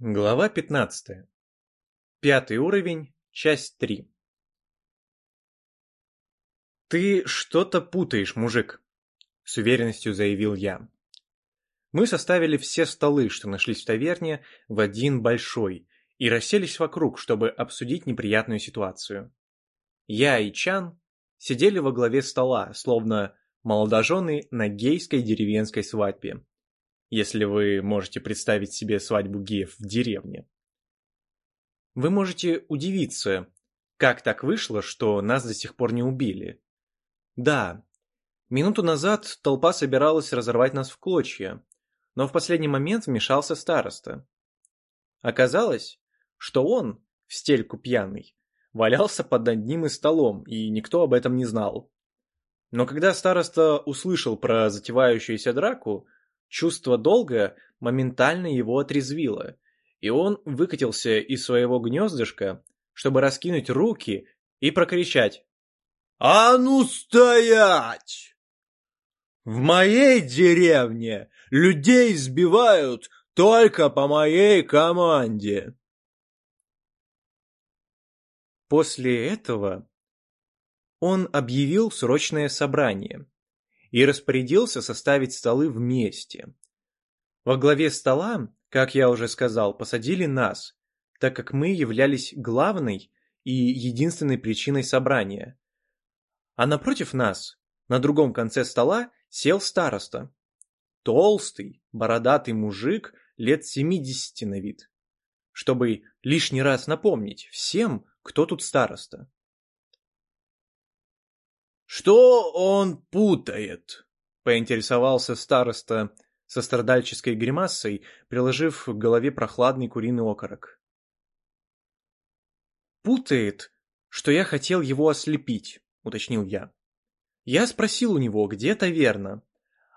Глава 15. Пятый уровень, часть 3. «Ты что-то путаешь, мужик», — с уверенностью заявил я. Мы составили все столы, что нашлись в таверне, в один большой, и расселись вокруг, чтобы обсудить неприятную ситуацию. Я и Чан сидели во главе стола, словно молодожены на гейской деревенской свадьбе, если вы можете представить себе свадьбу геев в деревне. Вы можете удивиться, как так вышло, что нас до сих пор не убили. Да, минуту назад толпа собиралась разорвать нас в клочья, но в последний момент вмешался староста. Оказалось, что он, в стельку пьяный, валялся под одним из столом, и никто об этом не знал. Но когда староста услышал про затевающуюся драку, Чувство долга моментально его отрезвило, и он выкатился из своего гнездышка, чтобы раскинуть руки и прокричать. «А ну стоять! В моей деревне людей сбивают только по моей команде!» После этого он объявил срочное собрание и распорядился составить столы вместе. Во главе стола, как я уже сказал, посадили нас, так как мы являлись главной и единственной причиной собрания. А напротив нас, на другом конце стола, сел староста. Толстый, бородатый мужик лет семидесяти на вид. Чтобы лишний раз напомнить всем, кто тут староста. «Что он путает?» — поинтересовался староста со страдальческой гримасой, приложив к голове прохладный куриный окорок. «Путает, что я хотел его ослепить», — уточнил я. Я спросил у него, где таверна,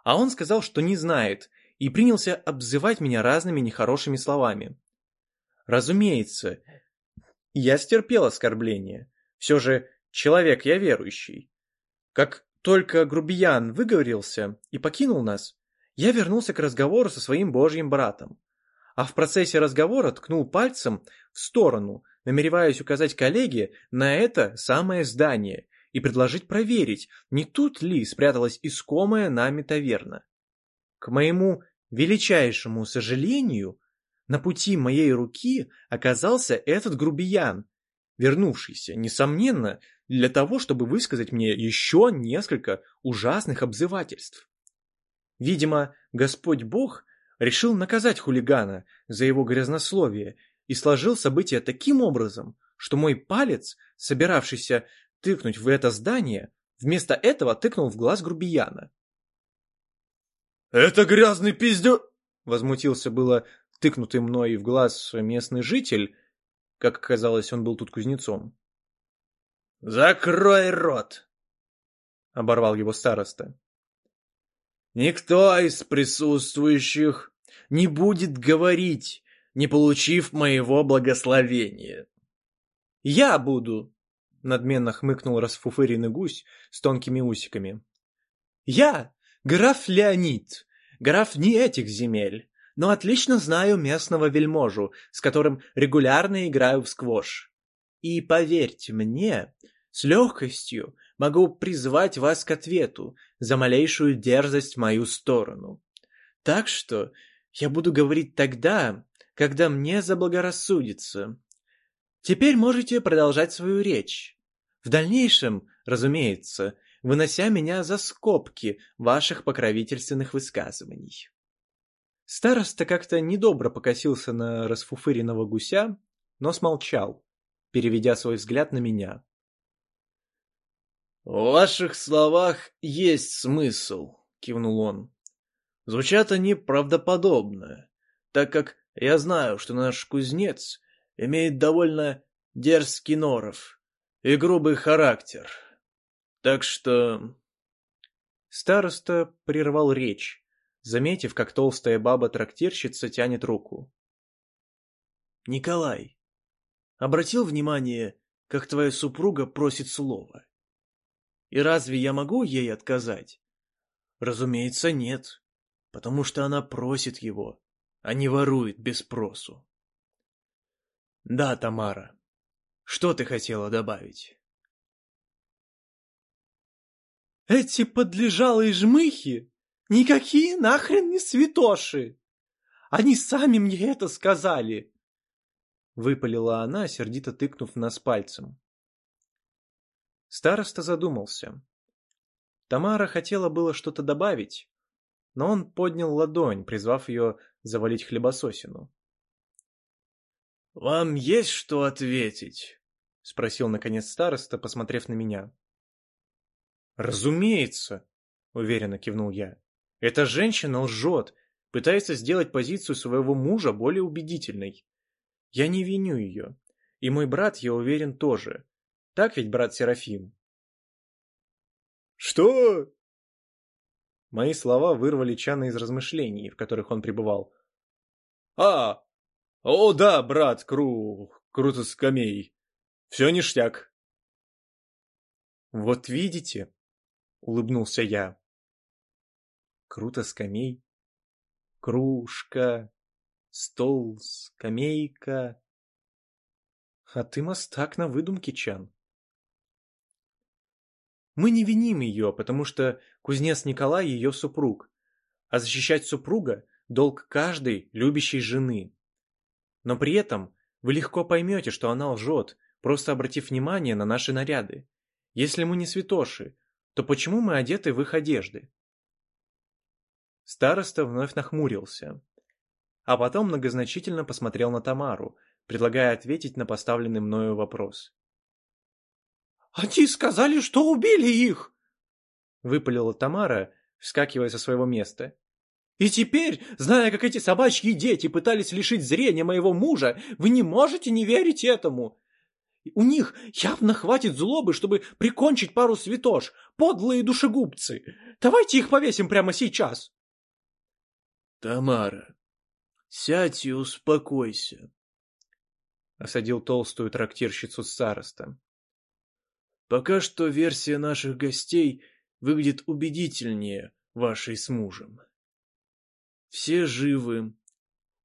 а он сказал, что не знает, и принялся обзывать меня разными нехорошими словами. Разумеется, я стерпел оскорбление. Все же человек я верующий. Как только грубиян выговорился и покинул нас, я вернулся к разговору со своим божьим братом. А в процессе разговора ткнул пальцем в сторону, намереваясь указать коллеге на это самое здание и предложить проверить, не тут ли спряталась искомая нами таверна. К моему величайшему сожалению, на пути моей руки оказался этот грубиян, вернувшийся, несомненно, для того, чтобы высказать мне еще несколько ужасных обзывательств. Видимо, Господь Бог решил наказать хулигана за его грязнословие и сложил события таким образом, что мой палец, собиравшийся тыкнуть в это здание, вместо этого тыкнул в глаз грубияна. «Это грязный пиздё...» — возмутился было тыкнутый мной в глаз местный житель, как оказалось, он был тут кузнецом. «Закрой рот!» — оборвал его староста. «Никто из присутствующих не будет говорить, не получив моего благословения». «Я буду!» — надменно хмыкнул расфуфыренный гусь с тонкими усиками. «Я граф Леонид, граф не этих земель, но отлично знаю местного вельможу, с которым регулярно играю в сквош. И поверьте мне, с легкостью могу призвать вас к ответу за малейшую дерзость в мою сторону. Так что я буду говорить тогда, когда мне заблагорассудится. Теперь можете продолжать свою речь. В дальнейшем, разумеется, вынося меня за скобки ваших покровительственных высказываний. Староста как-то недобро покосился на расфуфыренного гуся, но смолчал, переведя свой взгляд на меня. «В ваших словах есть смысл», — кивнул он. «Звучат они правдоподобно, так как я знаю, что наш кузнец имеет довольно дерзкий норов и грубый характер. Так что...» Староста прервал речь, заметив, как толстая баба-трактирщица тянет руку. «Николай, обратил внимание, как твоя супруга просит слова?» И разве я могу ей отказать? Разумеется, нет, потому что она просит его, а не ворует без спросу. Да, Тамара. Что ты хотела добавить? Эти подлежалые жмыхи никакие нахрен не святоши. Они сами мне это сказали. Выпалила она, сердито тыкнув нас пальцем. Староста задумался. Тамара хотела было что-то добавить, но он поднял ладонь, призвав ее завалить хлебососину. «Вам есть что ответить?» — спросил наконец староста, посмотрев на меня. «Разумеется!» — уверенно кивнул я. «Эта женщина лжет, пытается сделать позицию своего мужа более убедительной. Я не виню ее. И мой брат, я уверен, тоже. Так ведь, брат Серафим?» «Что?» Мои слова вырвали Чана из размышлений, в которых он пребывал. «А, о да, брат, кру... круто скамей. Все ништяк». «Вот видите?» — улыбнулся я. «Круто скамей. Кружка, стол, скамейка. А ты мастак на выдумке, Чан. Мы не виним ее, потому что кузнец Николай ее супруг, а защищать супруга – долг каждой любящей жены. Но при этом вы легко поймете, что она лжет, просто обратив внимание на наши наряды. Если мы не святоши, то почему мы одеты в их одежды? Староста вновь нахмурился, а потом многозначительно посмотрел на Тамару, предлагая ответить на поставленный мною вопрос. «Они сказали, что убили их!» Выпалила Тамара, вскакивая со своего места. «И теперь, зная, как эти собачьи дети пытались лишить зрения моего мужа, вы не можете не верить этому!» У них явно хватит злобы, чтобы прикончить пару святош, подлые душегубцы. Давайте их повесим прямо сейчас. Тамара, сядь и успокойся, — осадил толстую трактирщицу староста. Пока что версия наших гостей выглядит убедительнее вашей с мужем. Все живы.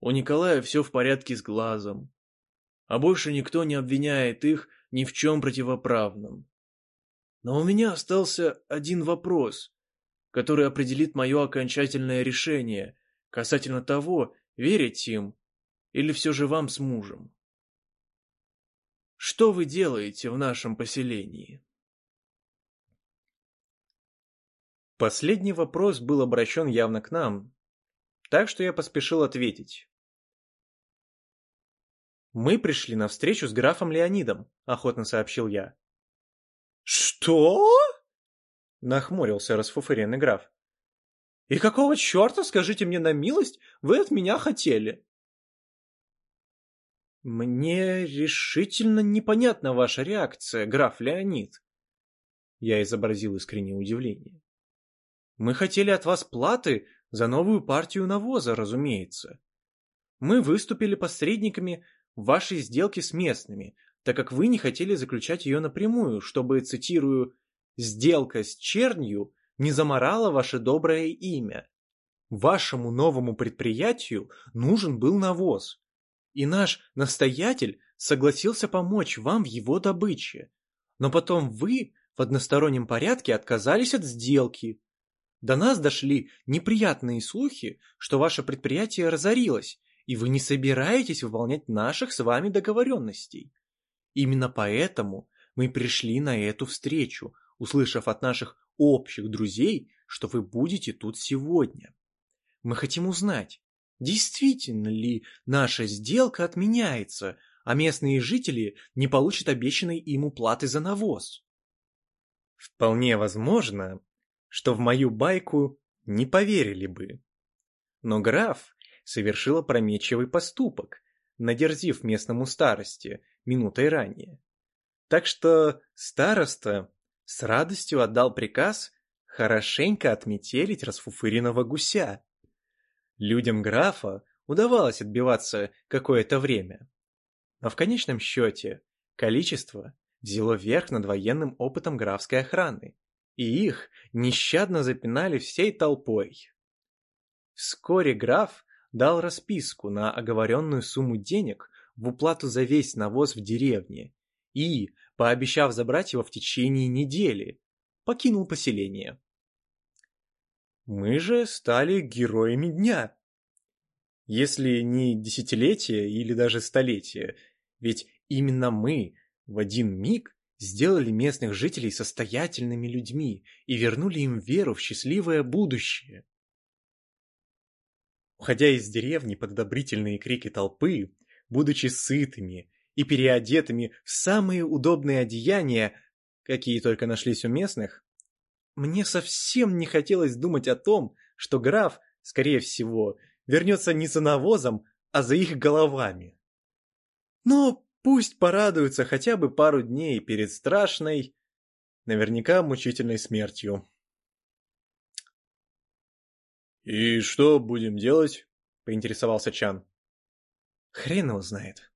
У Николая все в порядке с глазом. А больше никто не обвиняет их ни в чем противоправном. Но у меня остался один вопрос, который определит мое окончательное решение касательно того, верить им или все же вам с мужем. Что вы делаете в нашем поселении? Последний вопрос был обращен явно к нам, так что я поспешил ответить. «Мы пришли на встречу с графом Леонидом», — охотно сообщил я. «Что?» — нахмурился расфуфыренный граф. «И какого черта, скажите мне на милость, вы от меня хотели?» «Мне решительно непонятна ваша реакция, граф Леонид». Я изобразил искреннее удивление. «Мы хотели от вас платы за новую партию навоза, разумеется. Мы выступили посредниками вашей сделке с местными, так как вы не хотели заключать ее напрямую, чтобы, цитирую, «сделка с чернью не заморала ваше доброе имя». Вашему новому предприятию нужен был навоз, и наш настоятель согласился помочь вам в его добыче. Но потом вы в одностороннем порядке отказались от сделки. До нас дошли неприятные слухи, что ваше предприятие разорилось, и вы не собираетесь выполнять наших с вами договоренностей. Именно поэтому мы пришли на эту встречу, услышав от наших общих друзей, что вы будете тут сегодня. Мы хотим узнать, Действительно ли наша сделка отменяется, а местные жители не получат обещанной им уплаты за навоз? Вполне возможно, что в мою байку не поверили бы. Но граф совершил опрометчивый поступок, надерзив местному старости минутой ранее. Так что староста с радостью отдал приказ хорошенько отметелить расфуфыренного гуся. Людям графа удавалось отбиваться какое-то время. Но в конечном счете количество взяло верх над военным опытом графской охраны, и их нещадно запинали всей толпой. Вскоре граф дал расписку на оговоренную сумму денег в уплату за весь навоз в деревне и, пообещав забрать его в течение недели, покинул поселение. Мы же стали героями дня. Если не десятилетия или даже столетия, ведь именно мы в один миг сделали местных жителей состоятельными людьми и вернули им веру в счастливое будущее. Уходя из деревни под одобрительные крики толпы, будучи сытыми и переодетыми в самые удобные одеяния, какие только нашлись у местных, мне совсем не хотелось думать о том, что граф, скорее всего, вернется не за навозом, а за их головами. Но пусть порадуются хотя бы пару дней перед страшной, наверняка мучительной смертью. «И что будем делать?» — поинтересовался Чан. «Хрен его знает», —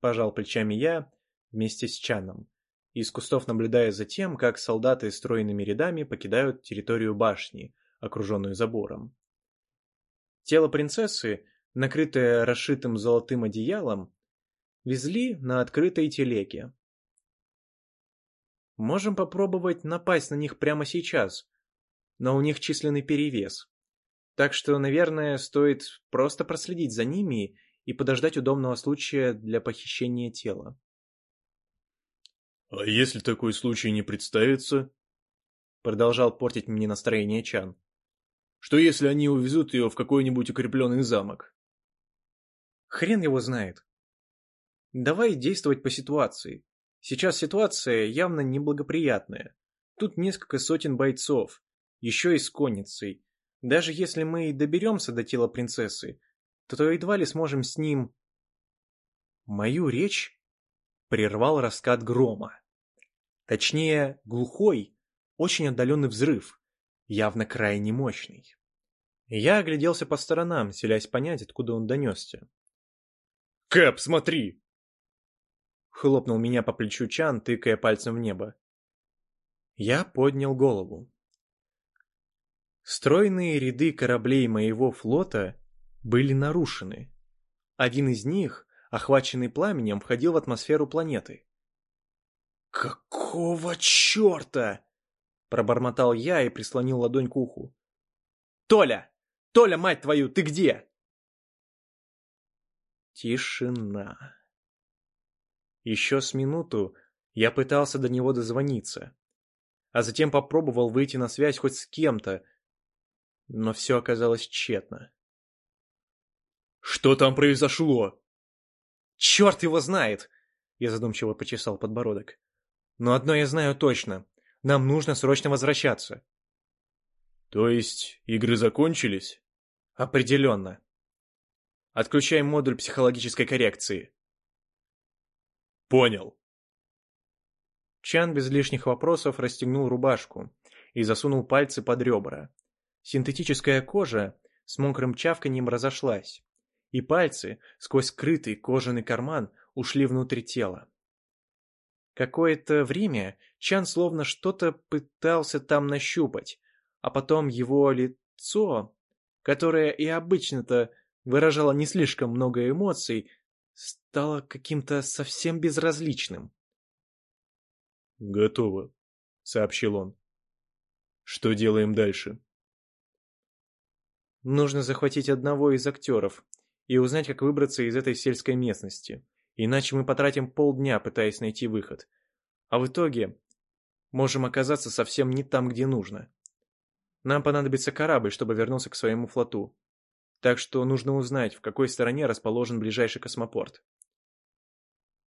пожал плечами я вместе с Чаном, из кустов наблюдая за тем, как солдаты стройными рядами покидают территорию башни, окруженную забором. Тело принцессы, накрытое расшитым золотым одеялом, везли на открытой телеге. Можем попробовать напасть на них прямо сейчас, но у них численный перевес. Так что, наверное, стоит просто проследить за ними и подождать удобного случая для похищения тела. «А если такой случай не представится?» Продолжал портить мне настроение Чан. «Что если они увезут ее в какой-нибудь укрепленный замок?» «Хрен его знает. Давай действовать по ситуации. Сейчас ситуация явно неблагоприятная. Тут несколько сотен бойцов, еще и с конницей, даже если мы и доберемся до тела принцессы, то едва ли сможем с ним... Мою речь прервал раскат грома. Точнее, глухой, очень отдаленный взрыв, явно крайне мощный. Я огляделся по сторонам, селясь понять, откуда он донесся. «Кэп, смотри!» Хлопнул меня по плечу Чан, тыкая пальцем в небо. Я поднял голову. Стройные ряды кораблей моего флота были нарушены. Один из них, охваченный пламенем, входил в атмосферу планеты. «Какого черта?» – пробормотал я и прислонил ладонь к уху. «Толя! Толя, мать твою, ты где?» Тишина. Еще с минуту я пытался до него дозвониться, а затем попробовал выйти на связь хоть с кем-то, но все оказалось тщетно. «Что там произошло?» «Черт его знает!» Я задумчиво почесал подбородок. «Но одно я знаю точно. Нам нужно срочно возвращаться». «То есть игры закончились?» «Определенно. Отключаем модуль психологической коррекции». «Понял». Чан без лишних вопросов расстегнул рубашку и засунул пальцы под ребра, Синтетическая кожа с мокрым чавканьем разошлась, и пальцы сквозь скрытый кожаный карман ушли внутрь тела. Какое-то время Чан словно что-то пытался там нащупать, а потом его лицо, которое и обычно-то выражало не слишком много эмоций, стало каким-то совсем безразличным. «Готово», — сообщил он. «Что делаем дальше?» Нужно захватить одного из актеров и узнать, как выбраться из этой сельской местности. Иначе мы потратим полдня, пытаясь найти выход. А в итоге можем оказаться совсем не там, где нужно. Нам понадобится корабль, чтобы вернуться к своему флоту. Так что нужно узнать, в какой стороне расположен ближайший космопорт.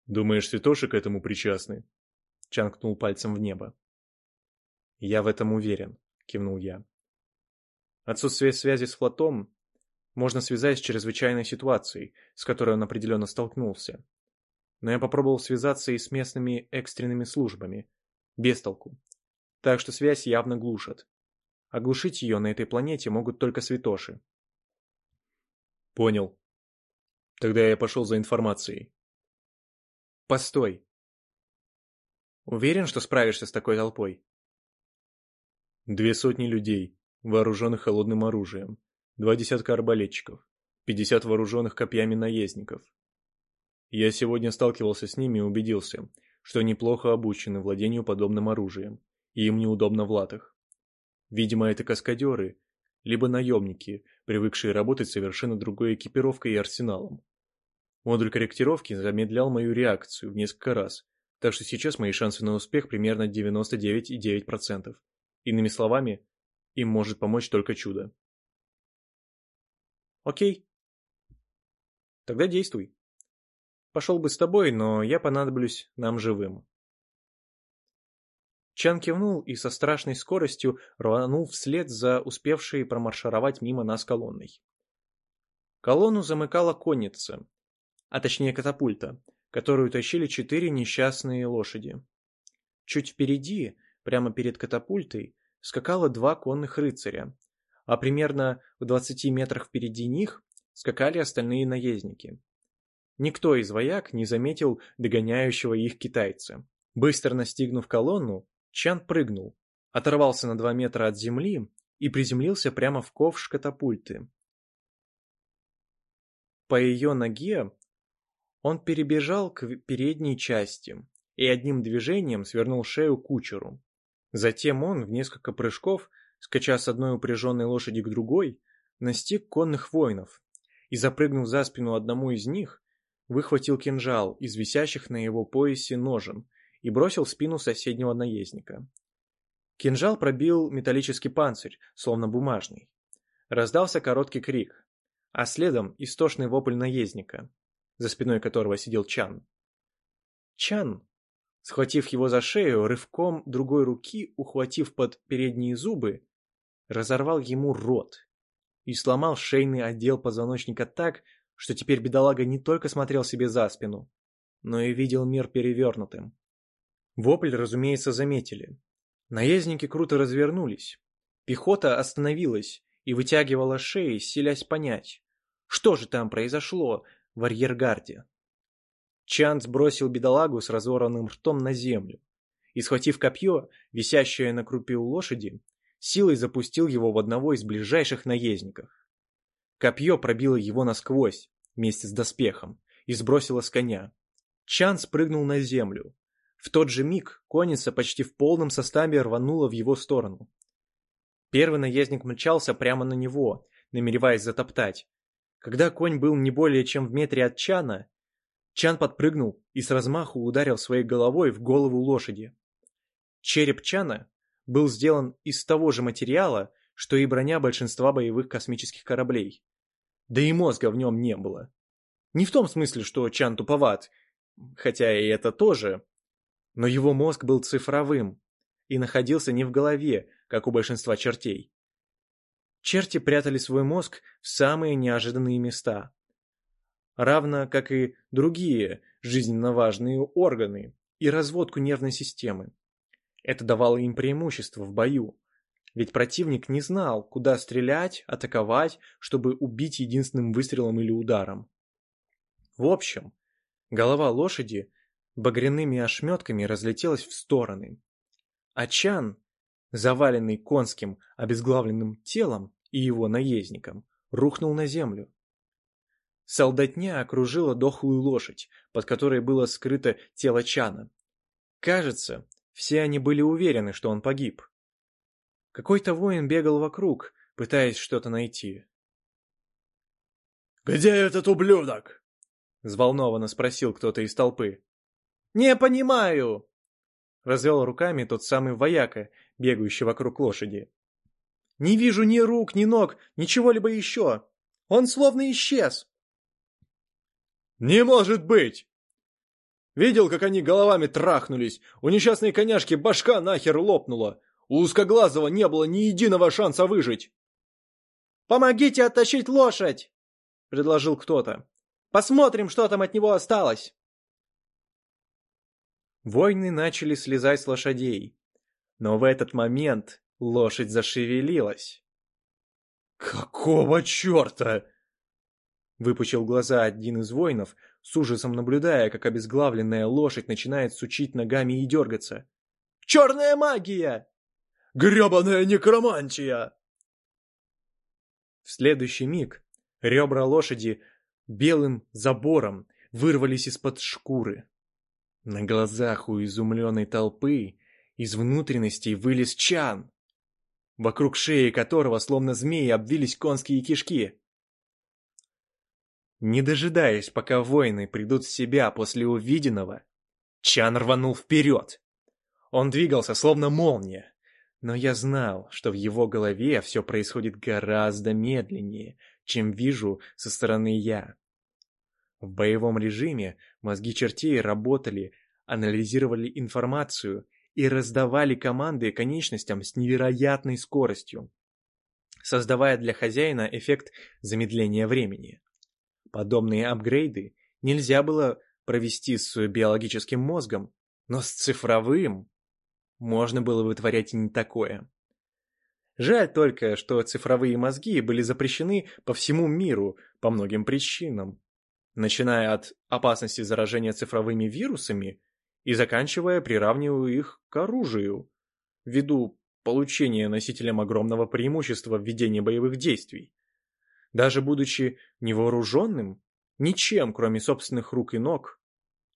«Думаешь, святоши к этому причастны?» Чан кнул пальцем в небо. «Я в этом уверен», — кивнул я. Отсутствие связи с флотом можно связать с чрезвычайной ситуацией, с которой он определенно столкнулся. Но я попробовал связаться и с местными экстренными службами. Без толку. Так что связь явно глушат. Оглушить ее на этой планете могут только святоши. Понял. Тогда я пошел за информацией. Постой. Уверен, что справишься с такой толпой? Две сотни людей вооруженных холодным оружием, два десятка арбалетчиков, пятьдесят вооруженных копьями наездников. Я сегодня сталкивался с ними и убедился, что они плохо обучены владению подобным оружием, и им неудобно в латах. Видимо, это каскадеры, либо наемники, привыкшие работать совершенно другой экипировкой и арсеналом. Модуль корректировки замедлял мою реакцию в несколько раз, так что сейчас мои шансы на успех примерно 99,9%. Иными словами, им может помочь только чудо. Окей. Тогда действуй. Пошел бы с тобой, но я понадоблюсь нам живым. Чан кивнул и со страшной скоростью рванул вслед за успевшей промаршировать мимо нас колонной. Колонну замыкала конница, а точнее катапульта, которую тащили четыре несчастные лошади. Чуть впереди, прямо перед катапультой, скакало два конных рыцаря, а примерно в двадцати метрах впереди них скакали остальные наездники. Никто из вояк не заметил догоняющего их китайца. Быстро настигнув колонну, Чан прыгнул, оторвался на два метра от земли и приземлился прямо в ковш катапульты. По ее ноге он перебежал к передней части и одним движением свернул шею кучеру. Затем он в несколько прыжков, скача с одной упряженной лошади к другой, настиг конных воинов и, запрыгнув за спину одному из них, выхватил кинжал из висящих на его поясе ножен и бросил в спину соседнего наездника. Кинжал пробил металлический панцирь, словно бумажный. Раздался короткий крик, а следом истошный вопль наездника, за спиной которого сидел Чан. Чан, схватив его за шею, рывком другой руки, ухватив под передние зубы, разорвал ему рот и сломал шейный отдел позвоночника так, что теперь бедолага не только смотрел себе за спину, но и видел мир перевернутым. Вопль, разумеется, заметили. Наездники круто развернулись. Пехота остановилась и вытягивала шеи, селясь понять, что же там произошло в арьергарде. Чан сбросил бедолагу с разорванным ртом на землю и, схватив копье, висящее на крупе у лошади, силой запустил его в одного из ближайших наездников. Копье пробило его насквозь, вместе с доспехом, и сбросило с коня. Чан спрыгнул на землю. В тот же миг конница почти в полном составе рванула в его сторону. Первый наездник мчался прямо на него, намереваясь затоптать. Когда конь был не более чем в метре от Чана, Чан подпрыгнул и с размаху ударил своей головой в голову лошади. Череп Чана был сделан из того же материала, что и броня большинства боевых космических кораблей. Да и мозга в нем не было. Не в том смысле, что Чан туповат, хотя и это тоже, но его мозг был цифровым и находился не в голове, как у большинства чертей. Черти прятали свой мозг в самые неожиданные места, равно как и другие жизненно важные органы и разводку нервной системы. Это давало им преимущество в бою, ведь противник не знал, куда стрелять, атаковать, чтобы убить единственным выстрелом или ударом. В общем, голова лошади багряными ошметками разлетелась в стороны. А Чан, заваленный конским обезглавленным телом и его наездником, рухнул на землю. Солдатня окружила дохлую лошадь, под которой было скрыто тело Чана. Кажется, все они были уверены, что он погиб. Какой-то воин бегал вокруг, пытаясь что-то найти. «Где этот ублюдок?» — взволнованно спросил кто-то из толпы. «Не понимаю!» — развел руками тот самый вояка, бегающий вокруг лошади. «Не вижу ни рук, ни ног, ничего-либо еще. Он словно исчез». «Не может быть!» Видел, как они головами трахнулись? У несчастной коняшки башка нахер лопнула. У узкоглазого не было ни единого шанса выжить. «Помогите оттащить лошадь!» — предложил кто-то. «Посмотрим, что там от него осталось!» Войны начали слезать с лошадей. Но в этот момент лошадь зашевелилась. «Какого черта?» Выпучил глаза один из воинов, с ужасом наблюдая, как обезглавленная лошадь начинает сучить ногами и дергаться. «Черная магия!» Гребаная некромантия!» В следующий миг ребра лошади белым забором вырвались из-под шкуры. На глазах у изумленной толпы из внутренностей вылез Чан, вокруг шеи которого, словно змеи, обвились конские кишки. Не дожидаясь, пока воины придут в себя после увиденного, Чан рванул вперед. Он двигался, словно молния, но я знал, что в его голове все происходит гораздо медленнее, чем вижу со стороны я. В боевом режиме мозги чертей работали, анализировали информацию и раздавали команды конечностям с невероятной скоростью, создавая для хозяина эффект замедления времени. Подобные апгрейды нельзя было провести с биологическим мозгом, но с цифровым можно было вытворять и не такое. Жаль только, что цифровые мозги были запрещены по всему миру по многим причинам, начиная от опасности заражения цифровыми вирусами и заканчивая приравнивая их к оружию, ввиду получения носителем огромного преимущества в ведении боевых действий. Даже будучи невооруженным, ничем, кроме собственных рук и ног,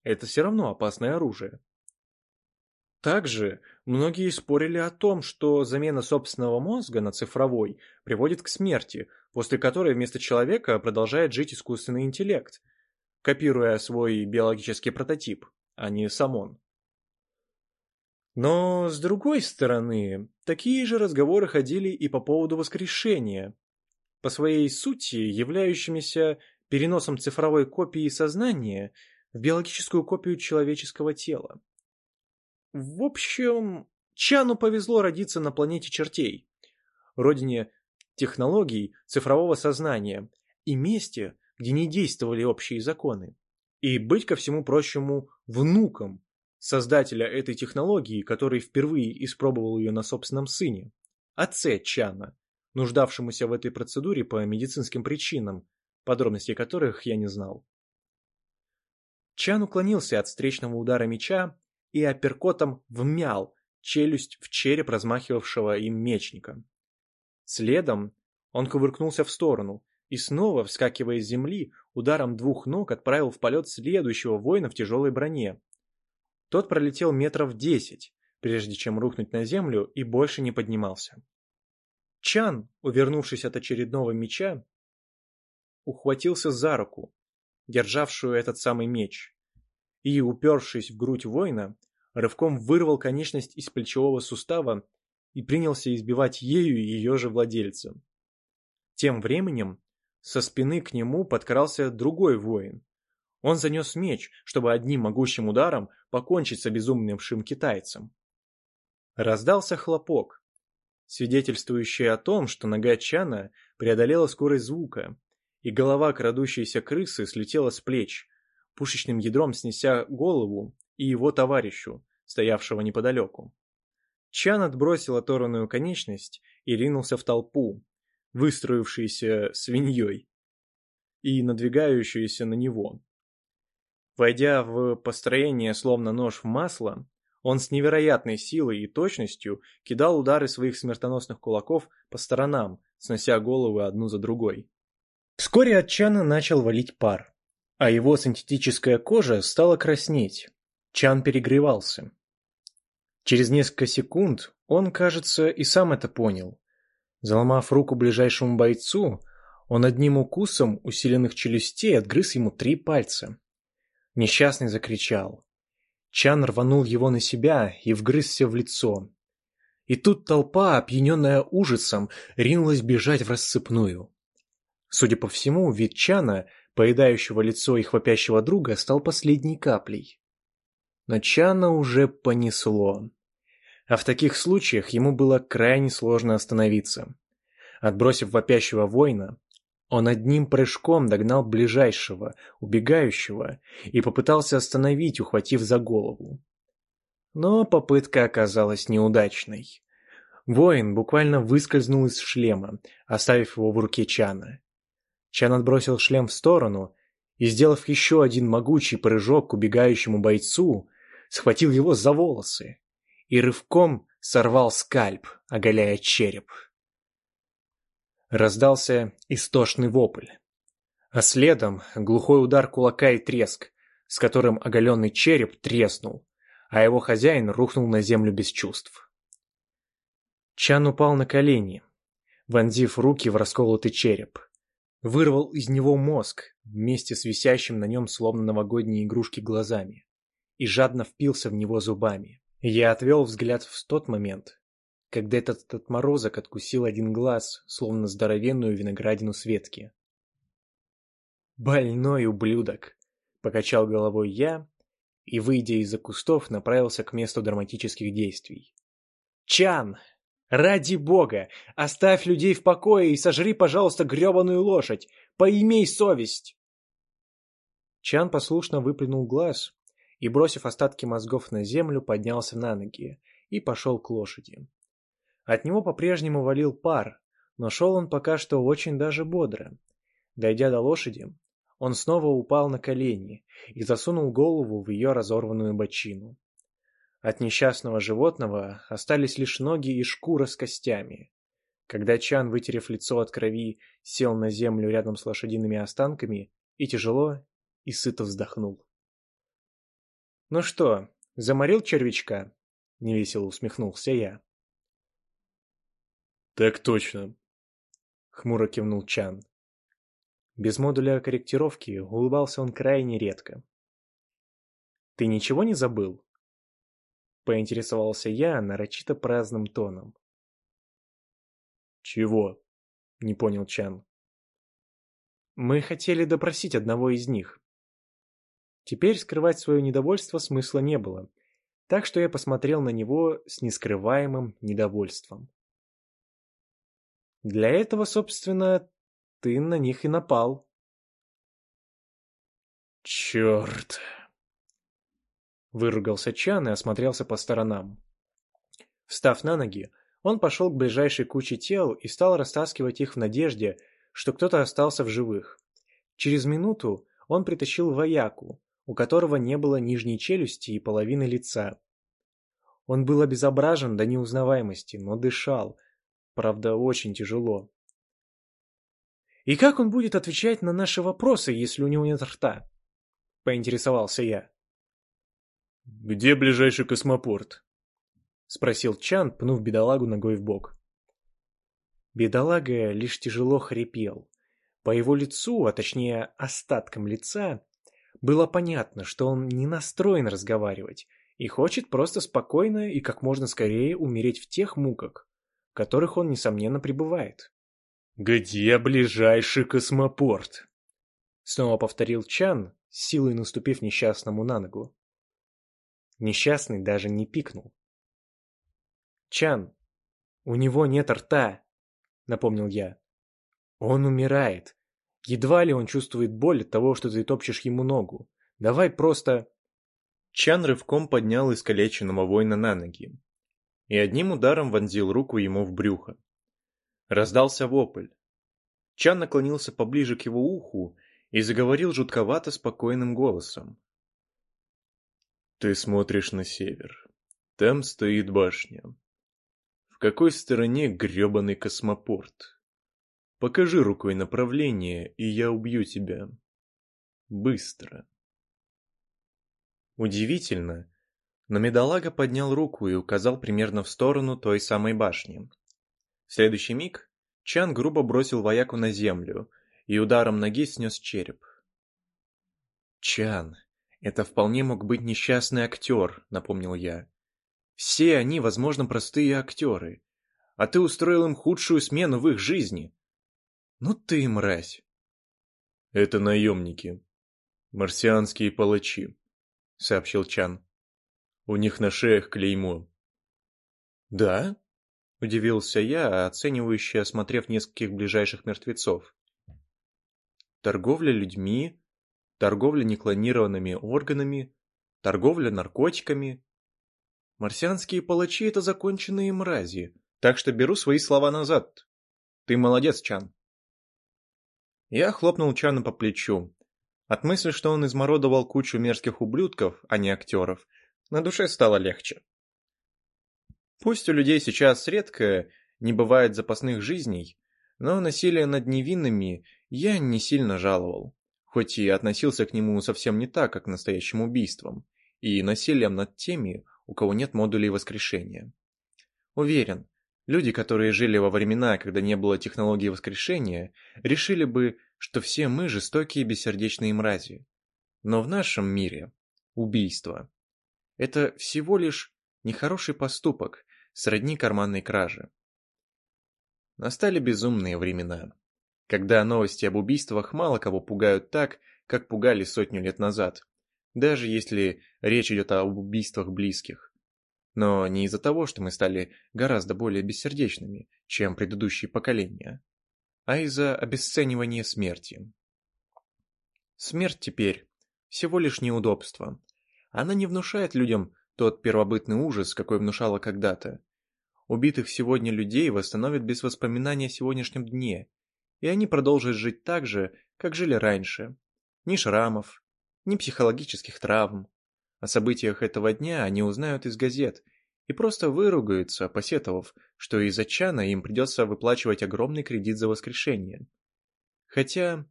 это все равно опасное оружие. Также многие спорили о том, что замена собственного мозга на цифровой приводит к смерти, после которой вместо человека продолжает жить искусственный интеллект, копируя свой биологический прототип, а не сам он. Но, с другой стороны, такие же разговоры ходили и по поводу воскрешения, по своей сути являющимися переносом цифровой копии сознания в биологическую копию человеческого тела. В общем, Чану повезло родиться на планете чертей, родине технологий цифрового сознания и месте, где не действовали общие законы, и быть ко всему прочему внуком создателя этой технологии, который впервые испробовал ее на собственном сыне, отце Чана, нуждавшемуся в этой процедуре по медицинским причинам, подробностей которых я не знал. Чан уклонился от встречного удара меча и апперкотом вмял челюсть в череп размахивавшего им мечника. Следом он кувыркнулся в сторону и снова, вскакивая с земли, ударом двух ног отправил в полет следующего воина в тяжелой броне. Тот пролетел метров десять, прежде чем рухнуть на землю и больше не поднимался. Чан, увернувшись от очередного меча, ухватился за руку, державшую этот самый меч, и, упершись в грудь воина, рывком вырвал конечность из плечевого сустава и принялся избивать ею ее же владельца. Тем временем со спины к нему подкрался другой воин. Он занес меч, чтобы одним могущим ударом покончить с обезумевшим китайцем. Раздался хлопок, свидетельствующий о том, что нога Чана преодолела скорость звука, и голова крадущейся крысы слетела с плеч, пушечным ядром снеся голову и его товарищу, стоявшего неподалеку. Чан отбросил оторванную конечность и ринулся в толпу, выстроившуюся свиньей и надвигающуюся на него. Войдя в построение словно нож в масло, он с невероятной силой и точностью кидал удары своих смертоносных кулаков по сторонам, снося головы одну за другой. Вскоре от Чана начал валить пар а его синтетическая кожа стала краснеть. Чан перегревался. Через несколько секунд он, кажется, и сам это понял. Заломав руку ближайшему бойцу, он одним укусом усиленных челюстей отгрыз ему три пальца. Несчастный закричал. Чан рванул его на себя и вгрызся в лицо. И тут толпа, опьяненная ужасом, ринулась бежать в рассыпную. Судя по всему, вид Чана — поедающего лицо и хвопящего друга, стал последней каплей. Но Чана уже понесло. А в таких случаях ему было крайне сложно остановиться. Отбросив вопящего воина, он одним прыжком догнал ближайшего, убегающего, и попытался остановить, ухватив за голову. Но попытка оказалась неудачной. Воин буквально выскользнул из шлема, оставив его в руке Чана. Чан отбросил шлем в сторону и, сделав еще один могучий прыжок к убегающему бойцу, схватил его за волосы и рывком сорвал скальп, оголяя череп. Раздался истошный вопль. А следом глухой удар кулака и треск, с которым оголенный череп треснул, а его хозяин рухнул на землю без чувств. Чан упал на колени, вонзив руки в расколотый череп. Вырвал из него мозг вместе с висящим на нем словно новогодние игрушки глазами и жадно впился в него зубами. Я отвел взгляд в тот момент, когда этот отморозок откусил один глаз, словно здоровенную виноградину Светки. «Больной ублюдок!» — покачал головой я и, выйдя из-за кустов, направился к месту драматических действий. «Чан! Ради бога! Оставь людей в покое и сожри, пожалуйста, гребаную лошадь! Поимей совесть!» Чан послушно выплюнул глаз и, бросив остатки мозгов на землю, поднялся на ноги и пошел к лошади. От него по-прежнему валил пар, но шел он пока что очень даже бодро. Дойдя до лошади, он снова упал на колени и засунул голову в ее разорванную бочину. От несчастного животного остались лишь ноги и шкура с костями. Когда Чан, вытерев лицо от крови, сел на землю рядом с лошадиными останками и тяжело и сыто вздохнул. «Ну что, заморил червячка?» — невесело усмехнулся я. «Так точно», — хмуро кивнул Чан. Без модуля корректировки улыбался он крайне редко. «Ты ничего не забыл?» Поинтересовался я нарочито праздным тоном. «Чего?» — не понял Чан. «Мы хотели допросить одного из них. Теперь скрывать свое недовольство смысла не было, так что я посмотрел на него с нескрываемым недовольством. Для этого, собственно, ты на них и напал. Черт! Выругался Чан и осмотрелся по сторонам. Встав на ноги, он пошел к ближайшей куче тел и стал растаскивать их в надежде, что кто-то остался в живых. Через минуту он притащил вояку, у которого не было нижней челюсти и половины лица. Он был обезображен до неузнаваемости, но дышал, правда, очень тяжело. «И как он будет отвечать на наши вопросы, если у него нет рта?» — поинтересовался я. «Где ближайший космопорт?» — спросил Чан, пнув бедолагу ногой в бок. Бедолага лишь тяжело хрипел. По его лицу, а точнее остаткам лица, было понятно, что он не настроен разговаривать и хочет просто спокойно и как можно скорее умереть в тех муках, в которых он, несомненно, пребывает. «Где ближайший космопорт?» Снова повторил Чан, силой наступив несчастному на ногу. Несчастный даже не пикнул. «Чан, у него нет рта», — напомнил я. «Он умирает. Едва ли он чувствует боль от того, что ты топчешь ему ногу. Давай просто...» Чан рывком поднял искалеченного воина на ноги и одним ударом вонзил руку ему в брюхо. Раздался вопль. Чан наклонился поближе к его уху и заговорил жутковато спокойным голосом. «Ты смотришь на север. Там стоит башня. В какой стороне грёбаный космопорт? Покажи рукой направление, и я убью тебя. Быстро». Удивительно, но Медалага поднял руку и указал примерно в сторону той самой башни. В следующий миг Чан грубо бросил вояку на землю и ударом ноги снес череп. «Чан, это вполне мог быть несчастный актер», — напомнил я. «Все они, возможно, простые актеры, а ты устроил им худшую смену в их жизни. Ну ты мразь!» «Это наемники. Марсианские палачи», — сообщил Чан. «У них на шеях клеймо». «Да?» Удивился я, оценивающе осмотрев нескольких ближайших мертвецов. Торговля людьми, торговля неклонированными органами, торговля наркотиками. Марсианские палачи — это законченные мрази, так что беру свои слова назад. Ты молодец, Чан. Я хлопнул Чана по плечу. От мысли, что он измородовал кучу мерзких ублюдков, а не актеров, на душе стало легче. Пусть у людей сейчас редко не бывает запасных жизней, Но насилие над невинными я не сильно жаловал, хоть и относился к нему совсем не так, как к настоящим убийствам, и насилием над теми, у кого нет модулей воскрешения. Уверен, люди, которые жили во времена, когда не было технологии воскрешения, решили бы, что все мы жестокие бессердечные мрази. Но в нашем мире убийство – это всего лишь нехороший поступок, сродни карманной краже. Настали безумные времена, когда новости об убийствах мало кого пугают так, как пугали сотню лет назад, даже если речь идет об убийствах близких. Но не из-за того, что мы стали гораздо более бессердечными, чем предыдущие поколения, а из-за обесценивания смерти. Смерть теперь всего лишь неудобство. Она не внушает людям тот первобытный ужас, какой внушала когда-то. Убитых сегодня людей восстановят без воспоминаний о сегодняшнем дне, и они продолжат жить так же, как жили раньше. Ни шрамов, ни психологических травм. О событиях этого дня они узнают из газет и просто выругаются, посетовав, что из-за Чана им придется выплачивать огромный кредит за воскрешение. Хотя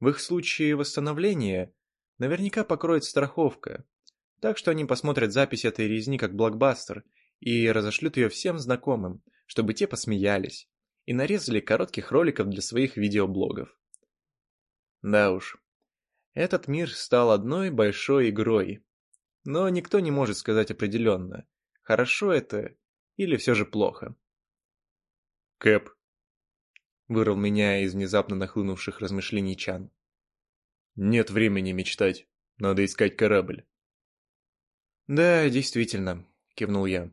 в их случае восстановления наверняка покроет страховка, так что они посмотрят запись этой резни как блокбастер и разошлют ее всем знакомым, чтобы те посмеялись и нарезали коротких роликов для своих видеоблогов. Да уж, этот мир стал одной большой игрой. Но никто не может сказать определенно, хорошо это или все же плохо. Кэп. Вырвал меня из внезапно нахлынувших размышлений Чан. Нет времени мечтать. Надо искать корабль. Да, действительно, кивнул я.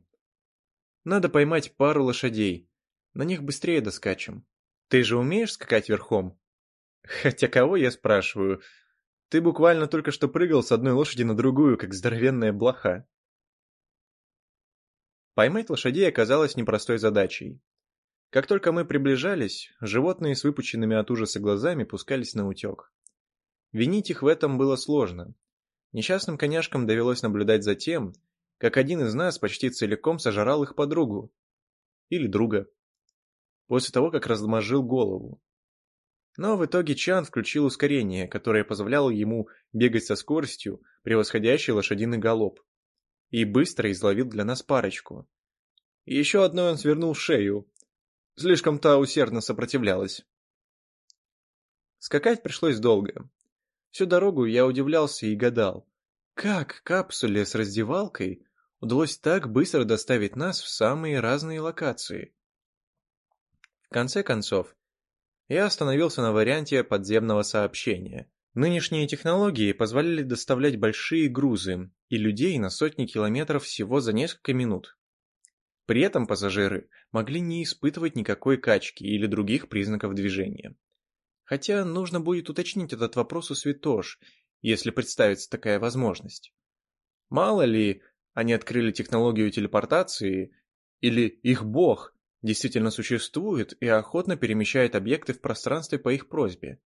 Надо поймать пару лошадей. На них быстрее доскачем. Ты же умеешь скакать верхом? Хотя кого я спрашиваю? Ты буквально только что прыгал с одной лошади на другую, как здоровенная блоха. Поймать лошадей оказалось непростой задачей. Как только мы приближались, животные с выпученными от ужаса глазами пускались на утек. Винить их в этом было сложно. Несчастным коняшкам довелось наблюдать за тем, как один из нас почти целиком сожрал их подругу. Или друга. После того, как размозжил голову. Но в итоге Чан включил ускорение, которое позволяло ему бегать со скоростью, превосходящей лошадиный галоп. И быстро изловил для нас парочку. Еще одной он свернул шею. Слишком та усердно сопротивлялась. Скакать пришлось долго. Всю дорогу я удивлялся и гадал, как капсуле с раздевалкой удалось так быстро доставить нас в самые разные локации. В конце концов, я остановился на варианте подземного сообщения. Нынешние технологии позволяли доставлять большие грузы и людей на сотни километров всего за несколько минут. При этом пассажиры могли не испытывать никакой качки или других признаков движения. Хотя нужно будет уточнить этот вопрос у Святош, если представится такая возможность. Мало ли, они открыли технологию телепортации, или их бог действительно существует и охотно перемещает объекты в пространстве по их просьбе.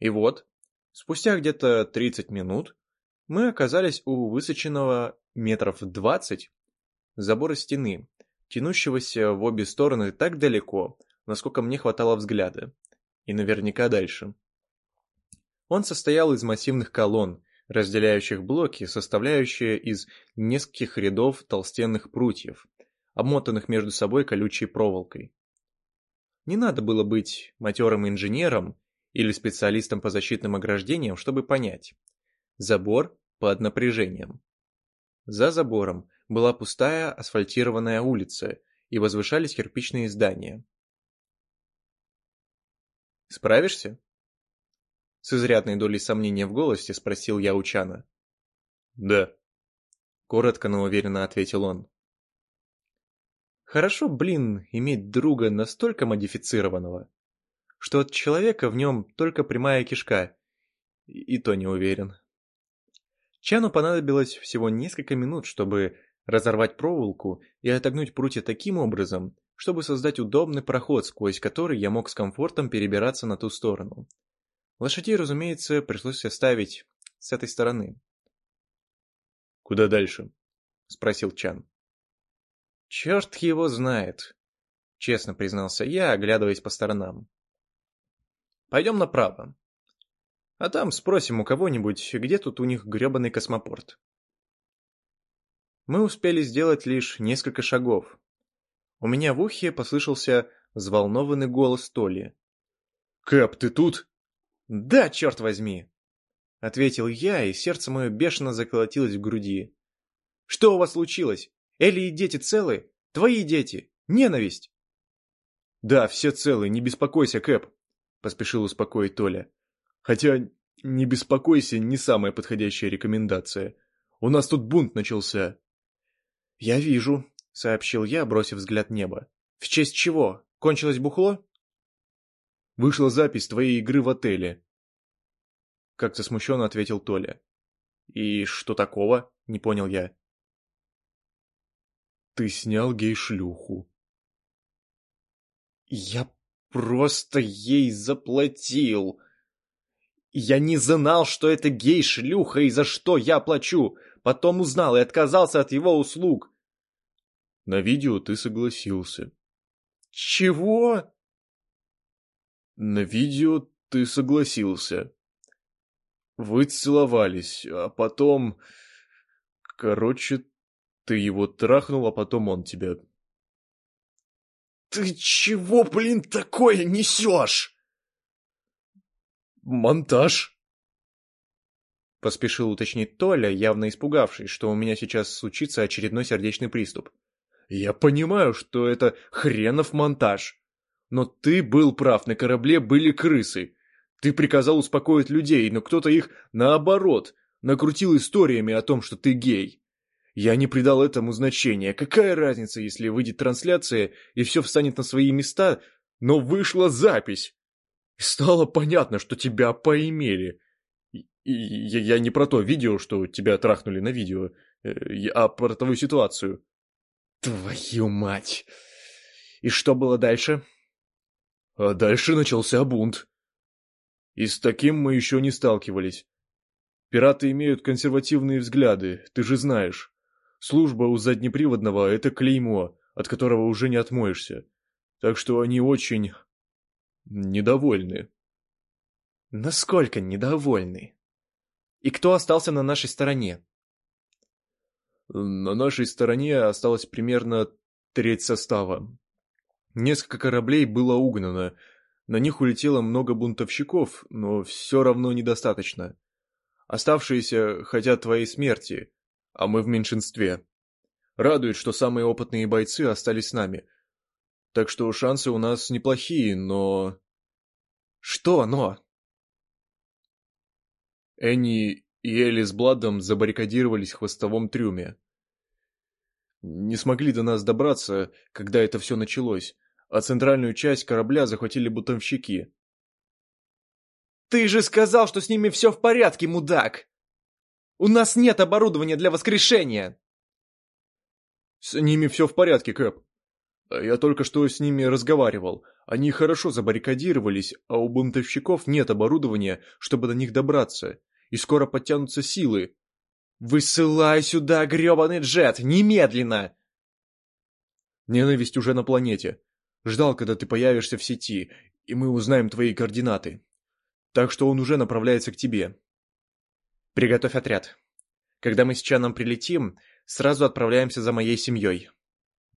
И вот, спустя где-то 30 минут, мы оказались у высоченного метров 20 забора стены, тянущегося в обе стороны так далеко, насколько мне хватало взгляда, и наверняка дальше. Он состоял из массивных колонн, разделяющих блоки, составляющие из нескольких рядов толстенных прутьев, обмотанных между собой колючей проволокой. Не надо было быть матерым инженером или специалистом по защитным ограждениям, чтобы понять. Забор под напряжением. За забором была пустая асфальтированная улица и возвышались кирпичные здания. Справишься? С изрядной долей сомнения в голосе спросил я у Чана. Да. Коротко, но уверенно ответил он. Хорошо, блин, иметь друга настолько модифицированного, что от человека в нем только прямая кишка. И то не уверен. Чану понадобилось всего несколько минут, чтобы разорвать проволоку и отогнуть прутья таким образом, чтобы создать удобный проход, сквозь который я мог с комфортом перебираться на ту сторону. Лошадей, разумеется, пришлось оставить с этой стороны. «Куда дальше?» — спросил Чан. «Черт его знает. честно признался я, оглядываясь по сторонам. Пойдем направо. А там спросим у кого-нибудь, где тут у них гребаный космопорт. Мы успели сделать лишь несколько шагов. У меня в ухе послышался взволнованный голос Толи. «Кэп, ты тут?» «Да, черт возьми!» — ответил я, и сердце мое бешено заколотилось в груди. «Что у вас случилось? Элли и дети целы? Твои дети? Ненависть?» «Да, все целы, не беспокойся, Кэп», — поспешил успокоить Толя. «Хотя не беспокойся, не самая подходящая рекомендация. У нас тут бунт начался». «Я вижу», — сообщил я, бросив взгляд в небо. «В честь чего? Кончилось бухло?» «Вышла запись твоей игры в отеле», — как-то смущенно ответил Толя. «И что такого?» — не понял я. «Ты снял гей-шлюху». «Я просто ей заплатил!» Я не знал, что это гей-шлюха и за что я плачу. Потом узнал и отказался от его услуг. На видео ты согласился. Чего? На видео ты согласился. Вы целовались, а потом... Короче, ты его трахнул, а потом он тебя. Ты чего, блин, такое несешь? монтаж!» Поспешил уточнить Толя, явно испугавшись, что у меня сейчас случится очередной сердечный приступ. «Я понимаю, что это хренов монтаж. Но ты был прав, на корабле были крысы. Ты приказал успокоить людей, но кто-то их, наоборот, накрутил историями о том, что ты гей. Я не придал этому значения. Какая разница, если выйдет трансляция и все встанет на свои места, но вышла запись? И стало понятно, что тебя поимели. И, и я, не про то видео, что тебя трахнули на видео, э, а про твою ситуацию. Твою мать! И что было дальше? А дальше начался бунт. И с таким мы еще не сталкивались. Пираты имеют консервативные взгляды, ты же знаешь. Служба у заднеприводного — это клеймо, от которого уже не отмоешься. Так что они очень недовольны. Насколько недовольны? И кто остался на нашей стороне? На нашей стороне осталось примерно треть состава. Несколько кораблей было угнано. На них улетело много бунтовщиков, но все равно недостаточно. Оставшиеся хотят твоей смерти, а мы в меньшинстве. Радует, что самые опытные бойцы остались с нами – так что шансы у нас неплохие, но... Что но? Энни и Элли с Бладом забаррикадировались в хвостовом трюме. Не смогли до нас добраться, когда это все началось, а центральную часть корабля захватили бутовщики. «Ты же сказал, что с ними все в порядке, мудак! У нас нет оборудования для воскрешения!» «С ними все в порядке, Кэп. Я только что с ними разговаривал. Они хорошо забаррикадировались, а у бунтовщиков нет оборудования, чтобы до них добраться. И скоро подтянутся силы. «Высылай сюда гребаный джет! Немедленно!» Ненависть уже на планете. Ждал, когда ты появишься в сети, и мы узнаем твои координаты. Так что он уже направляется к тебе. Приготовь отряд. Когда мы с Чаном прилетим, сразу отправляемся за моей семьей.